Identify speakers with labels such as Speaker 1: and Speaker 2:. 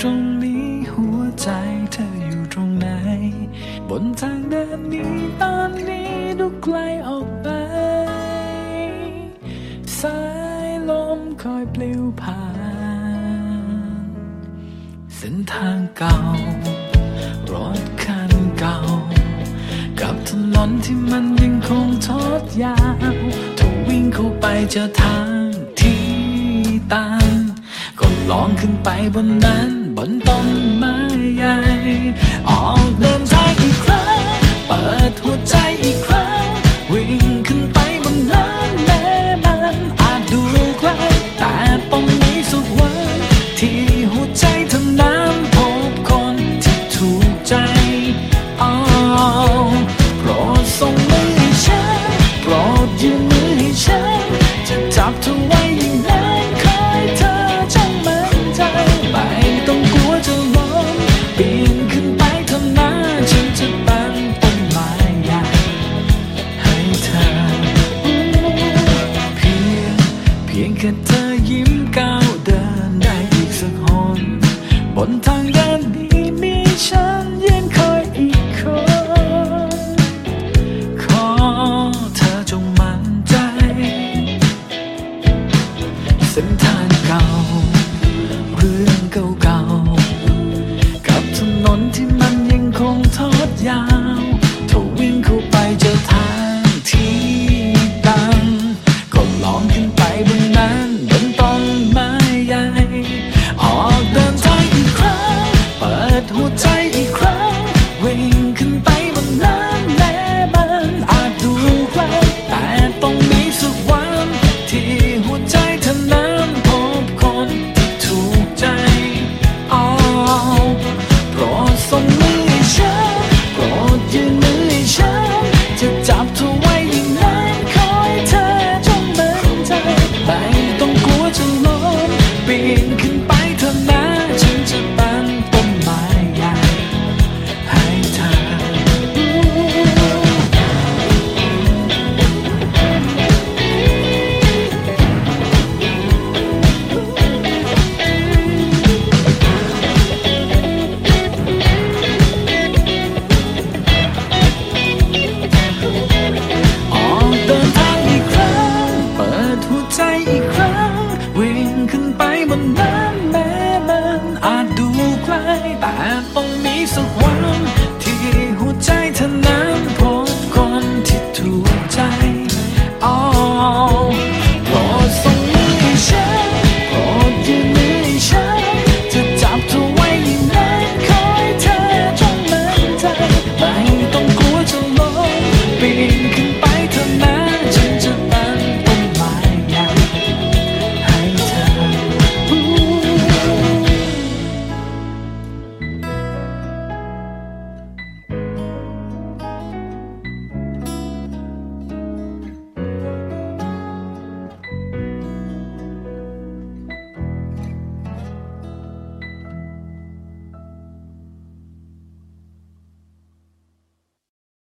Speaker 1: ตรงนี้หัวใจเธออยู่ตรงไหน บนทางเดินนี้ตอนนี้ดูไกลออกไป สายลมคอยปลิวผ่าน เส้นทางเก่า รถคันเก่า กับถนนที่มันยังคงทอดยาวถ้าวิ่งเข้าไปเจอทางที่ตันก็ลองขึ้นไปบนนั้น บนต้ แค่เธอยิ้มก้าวเดินได้อีกสักหนบนทางเดินนี้มีฉันยืนคอยอีกคน ขอเธอจงมั่นใจ เส้นทางเก่า เรื่องเก่าๆกับถนนที่มันยังคงทอดยาว หัวใจอีกครั้งวิ่งขึ้นไปบนนั้นแม้มันอาจดูไกลแต่ต้องมีสักวัน ที่หัวใจเธอนั้นพบคนที่ถูกใจอ้าวโปรดส่งมือให้ฉันโปรดยื่นมือให้ฉันจะจับเธอไว้อย่างนั้นคอยเธอจงมั่นใจไม่ต้องกลัวจะล้มปีนขึ้นไปเถอนะฉันจะ แต่ต้องมีสักวัน ที่หัวใจเธอนั้นพบคนที่ถูกใจ อ๋อโปรดส่งมือฉันโปรดยืนมือฉันจะจับเธอไว้ยิ่งนานคอเธอจงมั่นใจ ไม่ต้องกลัวจะล้มปีน